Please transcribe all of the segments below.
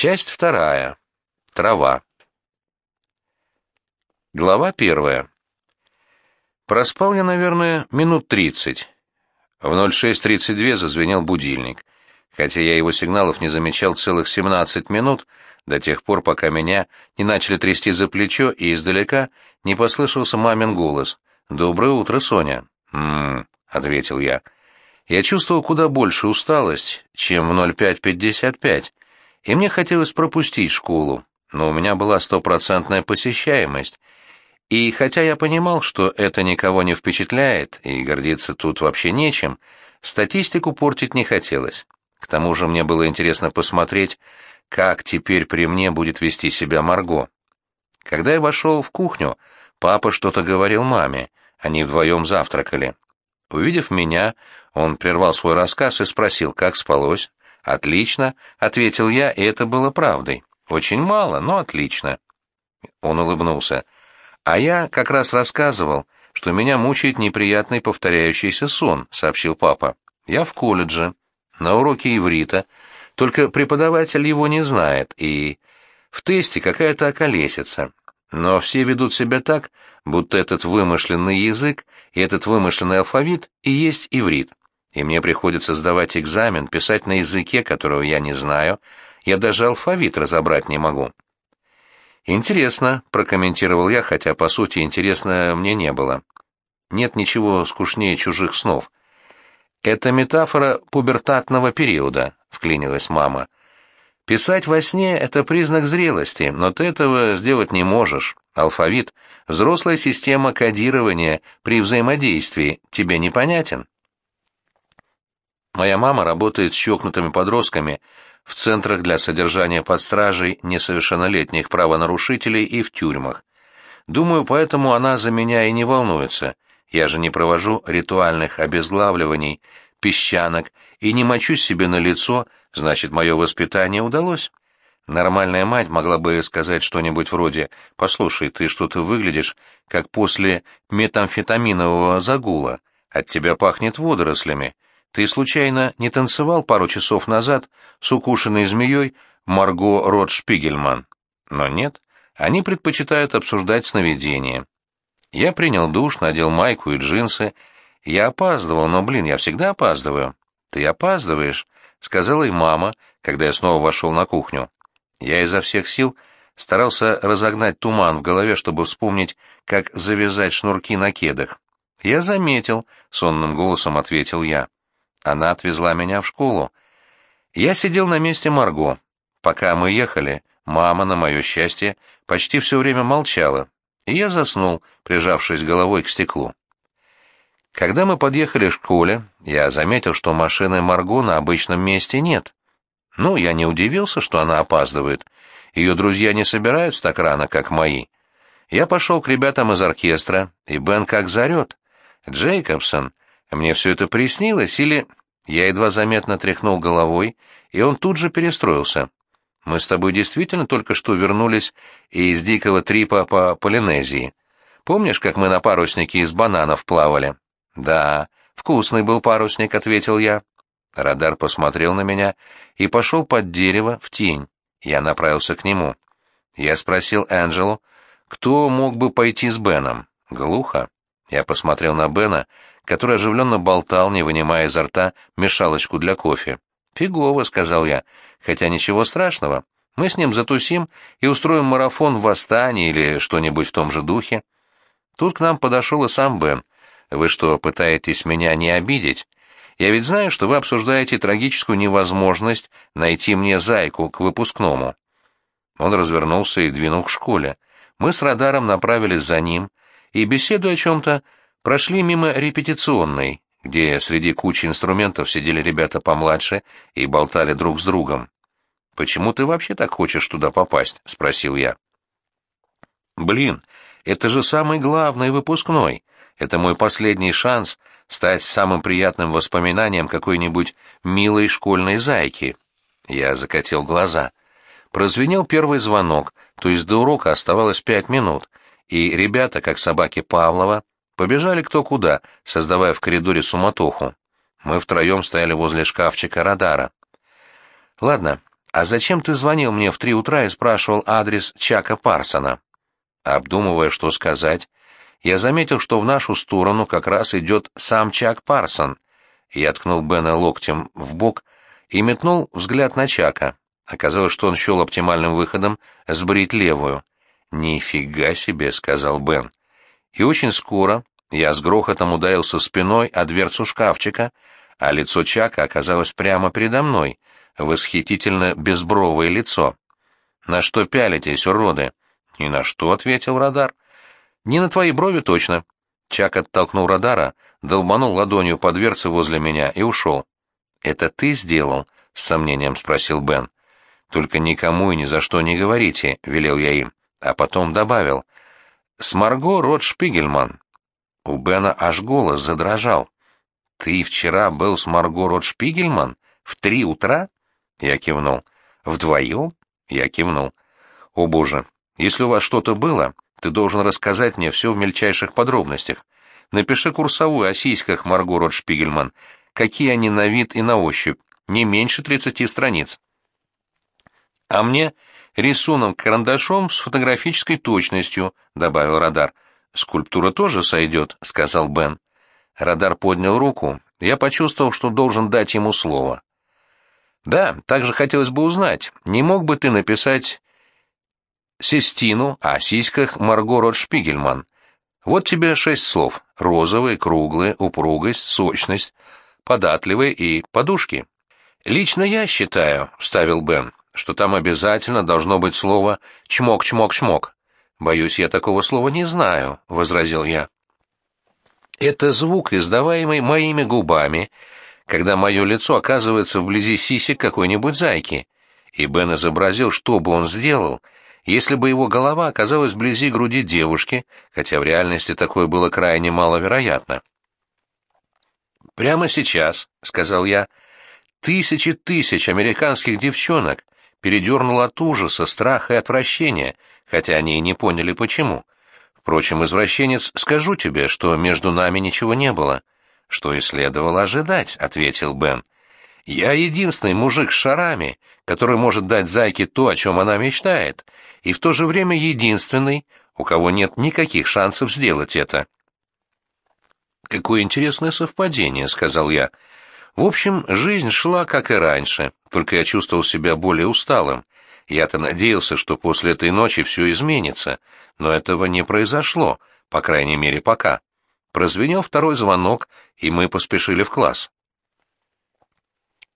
Часть вторая. Трава. Глава первая. Проспал я, наверное, минут тридцать. В 06.32 зазвенел будильник. Хотя я его сигналов не замечал целых 17 минут, до тех пор, пока меня не начали трясти за плечо и издалека не послышался мамин голос. «Доброе утро, Соня». «М-м», ответил я. Я чувствовал куда больше усталость, чем в 05.55, и мне хотелось пропустить школу, но у меня была стопроцентная посещаемость. И хотя я понимал, что это никого не впечатляет, и гордиться тут вообще нечем, статистику портить не хотелось. К тому же мне было интересно посмотреть, как теперь при мне будет вести себя Марго. Когда я вошел в кухню, папа что-то говорил маме, они вдвоем завтракали. Увидев меня, он прервал свой рассказ и спросил, как спалось. «Отлично», — ответил я, и это было правдой. «Очень мало, но отлично». Он улыбнулся. «А я как раз рассказывал, что меня мучает неприятный повторяющийся сон», — сообщил папа. «Я в колледже, на уроке иврита, только преподаватель его не знает, и в тесте какая-то околесица. Но все ведут себя так, будто этот вымышленный язык и этот вымышленный алфавит и есть иврит. И мне приходится сдавать экзамен, писать на языке, которого я не знаю, я даже алфавит разобрать не могу. «Интересно», — прокомментировал я, хотя, по сути, интересно мне не было. Нет ничего скучнее чужих снов. «Это метафора пубертатного периода», — вклинилась мама. Писать во сне — это признак зрелости, но ты этого сделать не можешь. Алфавит — взрослая система кодирования при взаимодействии, тебе непонятен? Моя мама работает с чокнутыми подростками в центрах для содержания под стражей несовершеннолетних правонарушителей и в тюрьмах. Думаю, поэтому она за меня и не волнуется. Я же не провожу ритуальных обезглавливаний, песчанок и не мочу себе на лицо Значит, мое воспитание удалось. Нормальная мать могла бы сказать что-нибудь вроде «Послушай, ты что-то выглядишь, как после метамфетаминового загула. От тебя пахнет водорослями. Ты случайно не танцевал пару часов назад с укушенной змеей Марго Ротшпигельман?» Но нет, они предпочитают обсуждать сновидения. Я принял душ, надел майку и джинсы. Я опаздывал, но, блин, я всегда опаздываю. Ты опаздываешь, — сказала и мама, когда я снова вошел на кухню. Я изо всех сил старался разогнать туман в голове, чтобы вспомнить, как завязать шнурки на кедах. «Я заметил», — сонным голосом ответил я. Она отвезла меня в школу. Я сидел на месте Марго. Пока мы ехали, мама, на мое счастье, почти все время молчала, и я заснул, прижавшись головой к стеклу. Когда мы подъехали к школе, я заметил, что машины Марго на обычном месте нет. Ну, я не удивился, что она опаздывает. Ее друзья не собираются так рано, как мои. Я пошел к ребятам из оркестра, и Бен как зарет. «Джейкобсон, мне все это приснилось, или...» Я едва заметно тряхнул головой, и он тут же перестроился. «Мы с тобой действительно только что вернулись из дикого трипа по Полинезии. Помнишь, как мы на паруснике из бананов плавали?» «Да, вкусный был парусник», — ответил я. Радар посмотрел на меня и пошел под дерево в тень. Я направился к нему. Я спросил Энджелу, кто мог бы пойти с Беном. Глухо. Я посмотрел на Бена, который оживленно болтал, не вынимая изо рта мешалочку для кофе. «Фигово», — сказал я, — «хотя ничего страшного. Мы с ним затусим и устроим марафон в восстании или что-нибудь в том же духе». Тут к нам подошел и сам Бен — вы что, пытаетесь меня не обидеть? Я ведь знаю, что вы обсуждаете трагическую невозможность найти мне зайку к выпускному». Он развернулся и двинул к школе. Мы с радаром направились за ним и, беседуя о чем-то, прошли мимо репетиционной, где среди кучи инструментов сидели ребята помладше и болтали друг с другом. «Почему ты вообще так хочешь туда попасть?» — спросил я. «Блин, это же самый главный выпускной. Это мой последний шанс стать самым приятным воспоминанием какой-нибудь милой школьной зайки. Я закатил глаза. Прозвенел первый звонок, то есть до урока оставалось пять минут, и ребята, как собаки Павлова, побежали кто куда, создавая в коридоре суматоху. Мы втроем стояли возле шкафчика радара. «Ладно, «А зачем ты звонил мне в три утра и спрашивал адрес Чака Парсона?» Обдумывая, что сказать, я заметил, что в нашу сторону как раз идет сам Чак Парсон. Я ткнул Бена локтем в бок и метнул взгляд на Чака. Оказалось, что он счел оптимальным выходом сбрить левую. «Нифига себе», — сказал Бен. И очень скоро я с грохотом ударился спиной о дверцу шкафчика, а лицо Чака оказалось прямо передо мной, восхитительно безбровое лицо. «На что пялитесь, уроды?» «Ни на что», — ответил радар. «Не на твои брови точно». Чак оттолкнул радара, долбанул ладонью по дверце возле меня и ушел. «Это ты сделал?» — с сомнением спросил Бен. «Только никому и ни за что не говорите», — велел я им, а потом добавил. «С Марго Рот Шпигельман». У Бена аж голос задрожал. «Ты вчера был с Марго Рот Шпигельман? В три утра?» Я кивнул. «Вдвоем?» Я кивнул. «О боже, если у вас что-то было, ты должен рассказать мне все в мельчайших подробностях. Напиши курсовую о сиськах Марго Рот Шпигельман. Какие они на вид и на ощупь. Не меньше тридцати страниц. А мне рисунок карандашом с фотографической точностью, добавил Радар. Скульптура тоже сойдет, сказал Бен. Радар поднял руку. Я почувствовал, что должен дать ему слово. Да, также хотелось бы узнать, не мог бы ты написать Систину о сиськах Марго Ротшпигельман. Вот тебе шесть слов. Розовые, круглые, упругость, сочность, податливые и подушки. Лично я считаю, — вставил Бен, — что там обязательно должно быть слово «чмок-чмок-чмок». Боюсь, я такого слова не знаю, — возразил я. Это звук, издаваемый моими губами, когда мое лицо оказывается вблизи сисек какой-нибудь зайки. И Бен изобразил, что бы он сделал — если бы его голова оказалась вблизи груди девушки, хотя в реальности такое было крайне маловероятно. «Прямо сейчас», — сказал я, — «тысячи тысяч американских девчонок передернуло от ужаса, страха и отвращения, хотя они и не поняли, почему. Впрочем, извращенец, скажу тебе, что между нами ничего не было». «Что и следовало ожидать», — ответил Бен. Я единственный мужик с шарами, который может дать зайке то, о чем она мечтает, и в то же время единственный, у кого нет никаких шансов сделать это. «Какое интересное совпадение», — сказал я. «В общем, жизнь шла, как и раньше, только я чувствовал себя более усталым. Я-то надеялся, что после этой ночи все изменится, но этого не произошло, по крайней мере, пока». Прозвенел второй звонок, и мы поспешили в класс.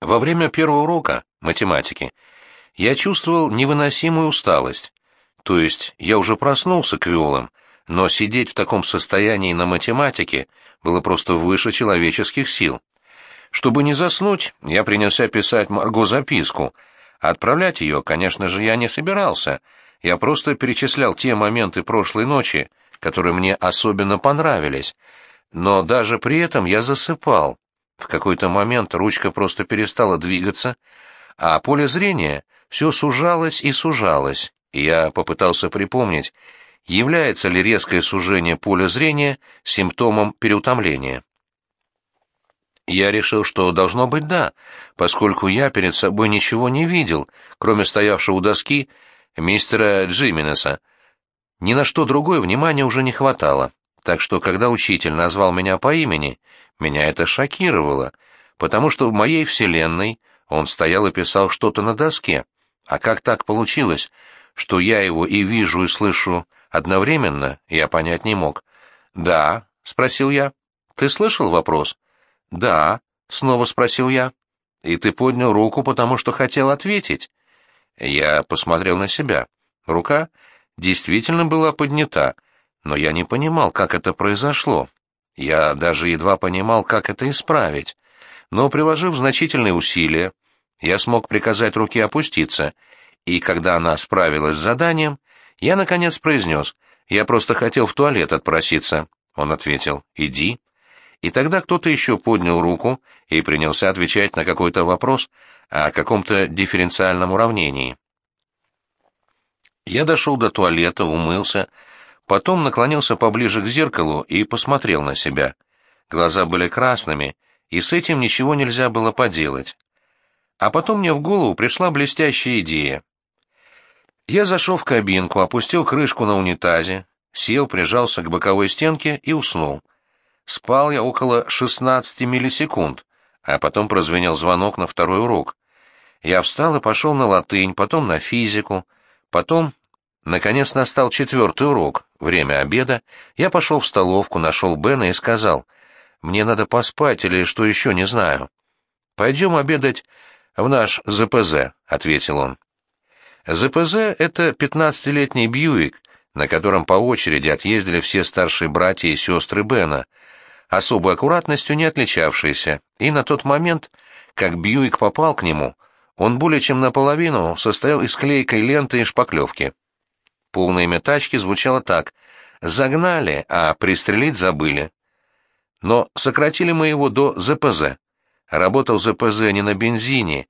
Во время первого урока математики я чувствовал невыносимую усталость. То есть я уже проснулся к виолам, но сидеть в таком состоянии на математике было просто выше человеческих сил. Чтобы не заснуть, я принялся писать Марго записку. Отправлять ее, конечно же, я не собирался. Я просто перечислял те моменты прошлой ночи, которые мне особенно понравились. Но даже при этом я засыпал. В какой-то момент ручка просто перестала двигаться, а поле зрения все сужалось и сужалось, я попытался припомнить, является ли резкое сужение поля зрения симптомом переутомления. Я решил, что должно быть да, поскольку я перед собой ничего не видел, кроме стоявшего у доски мистера Джиминеса. Ни на что другое внимания уже не хватало, так что, когда учитель назвал меня по имени, меня это шокировало, потому что в моей вселенной он стоял и писал что-то на доске. А как так получилось, что я его и вижу, и слышу одновременно, я понять не мог. «Да», — спросил я. «Ты слышал вопрос?» «Да», — снова спросил я. «И ты поднял руку, потому что хотел ответить?» Я посмотрел на себя. Рука действительно была поднята, но я не понимал, как это произошло. Я даже едва понимал, как это исправить. Но, приложив значительные усилия, я смог приказать руке опуститься, и когда она справилась с заданием, я, наконец, произнес, «Я просто хотел в туалет отпроситься». Он ответил, «Иди». И тогда кто-то еще поднял руку и принялся отвечать на какой-то вопрос о каком-то дифференциальном уравнении. Я дошел до туалета, умылся, Потом наклонился поближе к зеркалу и посмотрел на себя. Глаза были красными, и с этим ничего нельзя было поделать. А потом мне в голову пришла блестящая идея. Я зашел в кабинку, опустил крышку на унитазе, сел, прижался к боковой стенке и уснул. Спал я около 16 миллисекунд, а потом прозвенел звонок на второй урок. Я встал и пошел на латынь, потом на физику, потом, наконец, настал четвертый урок, время обеда, я пошел в столовку, нашел Бена и сказал, «Мне надо поспать или что еще, не знаю». «Пойдем обедать в наш ЗПЗ», — ответил он. ЗПЗ — это пятнадцатилетний Бьюик, на котором по очереди отъездили все старшие братья и сестры Бена, особой аккуратностью не отличавшиеся, и на тот момент, как Бьюик попал к нему, он более чем наполовину состоял из клейкой ленты и шпаклевки. Полное имя тачки звучало так «Загнали, а пристрелить забыли». Но сократили мы его до ЗПЗ. Работал ЗПЗ не на бензине,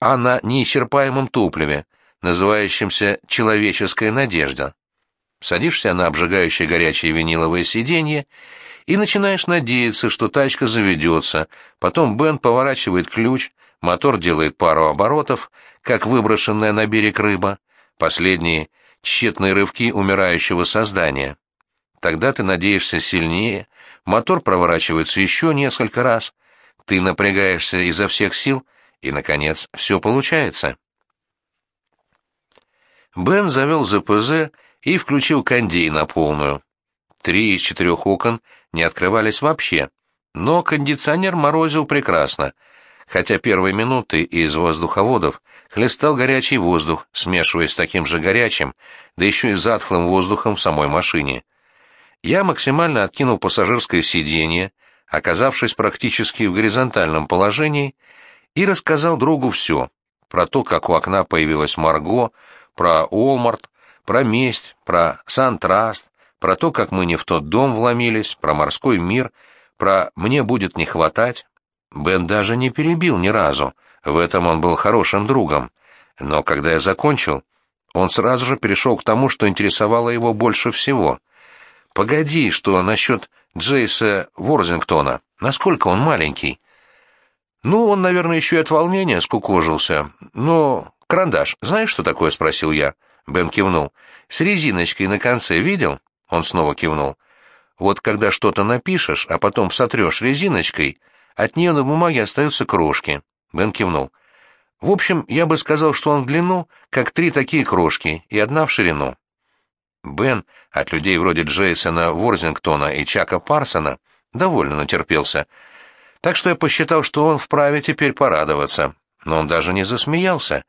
а на неисчерпаемом топливе, называющемся «человеческая надежда». Садишься на обжигающее горячее виниловое сиденье и начинаешь надеяться, что тачка заведется, потом Бен поворачивает ключ, мотор делает пару оборотов, как выброшенная на берег рыба, последние — тщетные рывки умирающего создания. Тогда ты надеешься сильнее, мотор проворачивается еще несколько раз, ты напрягаешься изо всех сил — и, наконец, все получается. Бен завел ЗПЗ и включил кондей на полную. Три из четырех окон не открывались вообще, но кондиционер морозил прекрасно, хотя первые минуты из воздуховодов хлестал горячий воздух, смешиваясь с таким же горячим, да еще и затхлым воздухом в самой машине. Я максимально откинул пассажирское сиденье, оказавшись практически в горизонтальном положении, и рассказал другу все. Про то, как у окна появилась Марго, про Олмарт, про месть, про Сан-Траст, про то, как мы не в тот дом вломились, про морской мир, про «мне будет не хватать». Бен даже не перебил ни разу, в этом он был хорошим другом. Но когда я закончил, он сразу же перешел к тому, что интересовало его больше всего. «Погоди, что насчет Джейса Ворзингтона? Насколько он маленький?» Ну, он, наверное, еще и от волнения скукожился. Но карандаш, знаешь, что такое? спросил я. Бен кивнул. С резиночкой на конце видел? Он снова кивнул. Вот когда что-то напишешь, а потом сотрешь резиночкой, от нее на бумаге остаются крошки. Бен кивнул. В общем, я бы сказал, что он в длину, как три такие крошки, и одна в ширину. Бен от людей вроде Джейсона Ворзингтона и Чака Парсона довольно натерпелся. Так что я посчитал, что он вправе теперь порадоваться. Но он даже не засмеялся.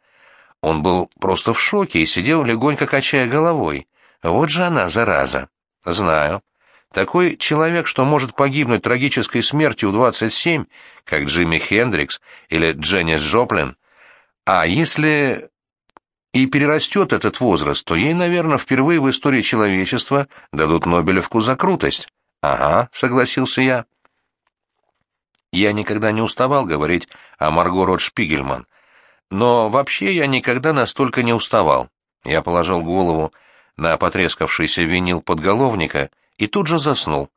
Он был просто в шоке и сидел, легонько качая головой. Вот же она, зараза. Знаю. Такой человек, что может погибнуть трагической смертью в 27, как Джимми Хендрикс или Дженнис Джоплин. А если и перерастет этот возраст, то ей, наверное, впервые в истории человечества дадут Нобелевку за крутость. «Ага», — согласился я. Я никогда не уставал говорить о Марго Рот Шпигельман. Но вообще я никогда настолько не уставал. Я положил голову на потрескавшийся винил подголовника и тут же заснул.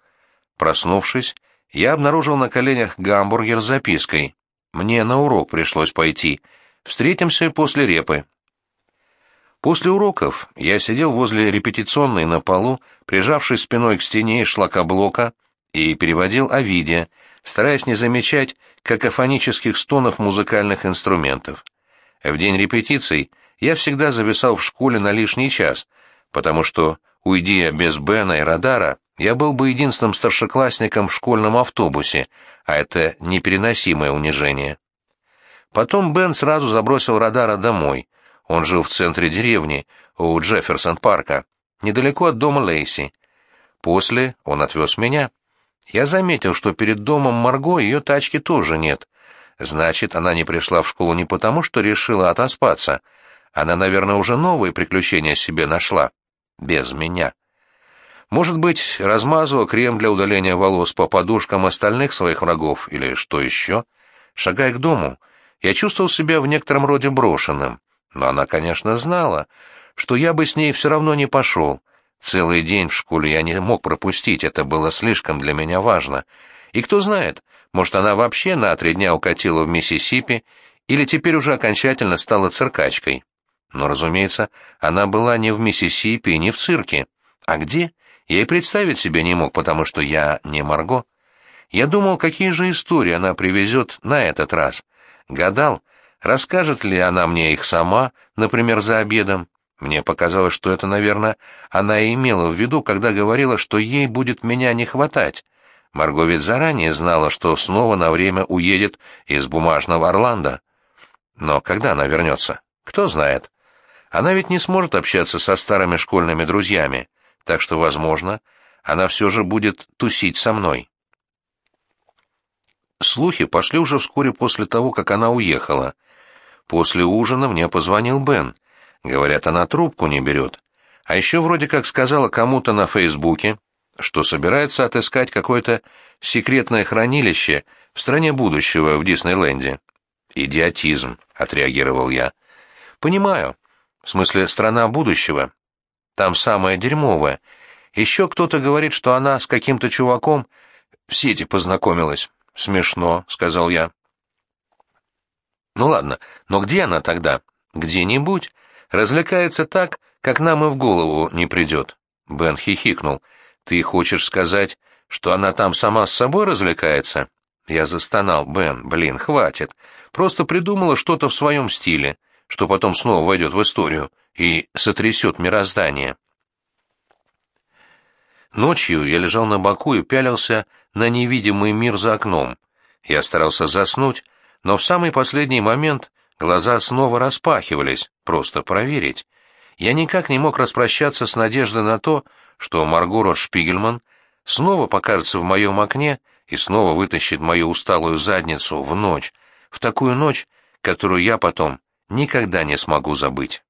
Проснувшись, я обнаружил на коленях гамбургер с запиской. Мне на урок пришлось пойти. Встретимся после репы. После уроков я сидел возле репетиционной на полу, прижавшись спиной к стене из шлакоблока, и переводил Овидия, стараясь не замечать какофонических стонов музыкальных инструментов. В день репетиций я всегда зависал в школе на лишний час, потому что, уйди я без Бена и Радара, я был бы единственным старшеклассником в школьном автобусе, а это непереносимое унижение. Потом Бен сразу забросил Радара домой. Он жил в центре деревни, у Джефферсон-парка, недалеко от дома Лейси. После он отвез меня. Я заметил, что перед домом Марго ее тачки тоже нет. Значит, она не пришла в школу не потому, что решила отоспаться. Она, наверное, уже новые приключения себе нашла. Без меня. Может быть, размазывала крем для удаления волос по подушкам остальных своих врагов, или что еще? Шагая к дому, я чувствовал себя в некотором роде брошенным. Но она, конечно, знала, что я бы с ней все равно не пошел, Целый день в школе я не мог пропустить, это было слишком для меня важно. И кто знает, может, она вообще на три дня укатила в Миссисипи Или теперь уже окончательно стала циркачкой? Но, разумеется, она была не в Миссисипи и не в цирке. А где? Я и представить себе не мог, потому что я не Марго. Я думал, какие же истории она привезет на этот раз. Гадал, расскажет ли она мне их сама, например, за обедом. Мне показалось, что это, наверное, она и имела в виду, когда говорила, что ей будет меня не хватать. Марго ведь заранее знала, что снова на время уедет из бумажного Орландо. Но когда она вернется? Кто знает. Она ведь не сможет общаться со старыми школьными друзьями, так что, возможно, она все же будет тусить со мной. Слухи пошли уже вскоре после того, как она уехала. После ужина мне позвонил Бен. Говорят, она трубку не берет. А еще вроде как сказала кому-то на Фейсбуке, что собирается отыскать какое-то секретное хранилище в стране будущего в Диснейленде. «Идиотизм», — отреагировал я. «Понимаю. В смысле, страна будущего. Там самое дерьмовое. Еще кто-то говорит, что она с каким-то чуваком в сети познакомилась. «Смешно», — сказал я. «Ну ладно, но где она тогда?» «Где-нибудь. Развлекается так, как нам и в голову не придет». Бен хихикнул. «Ты хочешь сказать, что она там сама с собой развлекается?» Я застонал. «Бен, блин, хватит. Просто придумала что-то в своем стиле, что потом снова войдет в историю и сотрясет мироздание». Ночью я лежал на боку и пялился на невидимый мир за окном. Я старался заснуть, но в самый последний момент глаза снова распахивались, просто проверить. Я никак не мог распрощаться с надеждой на то, что Маргоро Шпигельман снова покажется в моем окне и снова вытащит мою усталую задницу в ночь, в такую ночь, которую я потом никогда не смогу забыть.